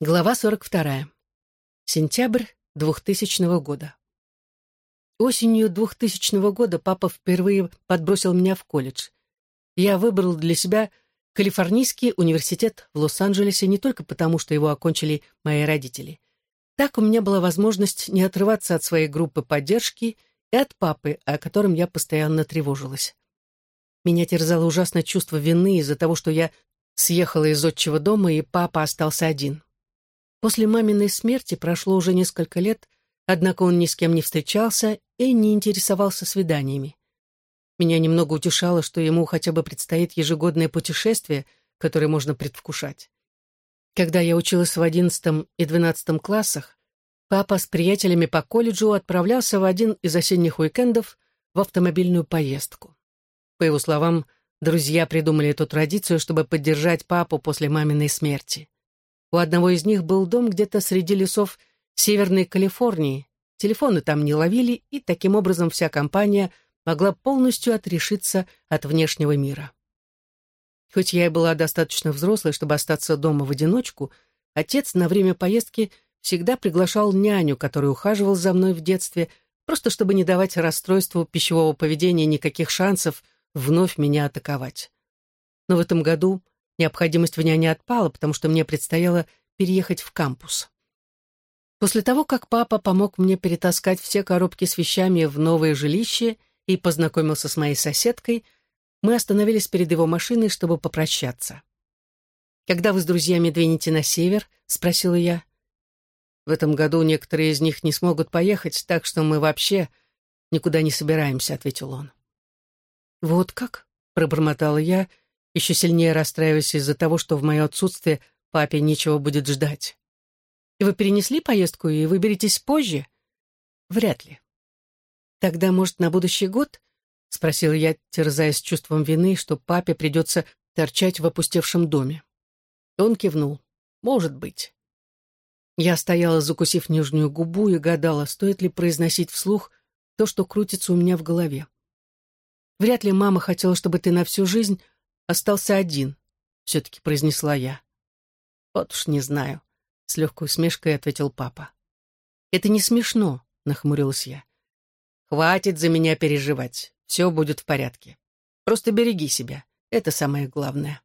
Глава 42. Сентябрь 2000 года. Осенью 2000 года папа впервые подбросил меня в колледж. Я выбрал для себя Калифорнийский университет в Лос-Анджелесе не только потому, что его окончили мои родители. Так у меня была возможность не отрываться от своей группы поддержки и от папы, о котором я постоянно тревожилась. Меня терзало ужасное чувство вины из-за того, что я съехала из отчего дома, и папа остался один. После маминой смерти прошло уже несколько лет, однако он ни с кем не встречался и не интересовался свиданиями. Меня немного утешало, что ему хотя бы предстоит ежегодное путешествие, которое можно предвкушать. Когда я училась в одиннадцатом и двенадцатом классах, папа с приятелями по колледжу отправлялся в один из осенних уикендов в автомобильную поездку. По его словам, друзья придумали эту традицию, чтобы поддержать папу после маминой смерти. У одного из них был дом где-то среди лесов Северной Калифорнии. Телефоны там не ловили, и таким образом вся компания могла полностью отрешиться от внешнего мира. Хоть я и была достаточно взрослой, чтобы остаться дома в одиночку, отец на время поездки всегда приглашал няню, которая ухаживал за мной в детстве, просто чтобы не давать расстройству пищевого поведения никаких шансов вновь меня атаковать. Но в этом году Необходимость в няне отпала, потому что мне предстояло переехать в кампус. После того, как папа помог мне перетаскать все коробки с вещами в новое жилище и познакомился с моей соседкой, мы остановились перед его машиной, чтобы попрощаться. «Когда вы с друзьями двинете на север?» — спросила я. «В этом году некоторые из них не смогут поехать, так что мы вообще никуда не собираемся», — ответил он. «Вот как?» — пробормотала я, — еще сильнее расстраиваясь из-за того, что в мое отсутствие папе нечего будет ждать. И вы перенесли поездку и выберетесь позже? Вряд ли. Тогда, может, на будущий год? Спросила я, терзаясь чувством вины, что папе придется торчать в опустевшем доме. Он кивнул. Может быть. Я стояла, закусив нижнюю губу, и гадала, стоит ли произносить вслух то, что крутится у меня в голове. Вряд ли мама хотела, чтобы ты на всю жизнь остался один», — все-таки произнесла я. «Вот уж не знаю», — с легкой усмешкой ответил папа. «Это не смешно», — нахмурилась я. «Хватит за меня переживать. Все будет в порядке. Просто береги себя. Это самое главное».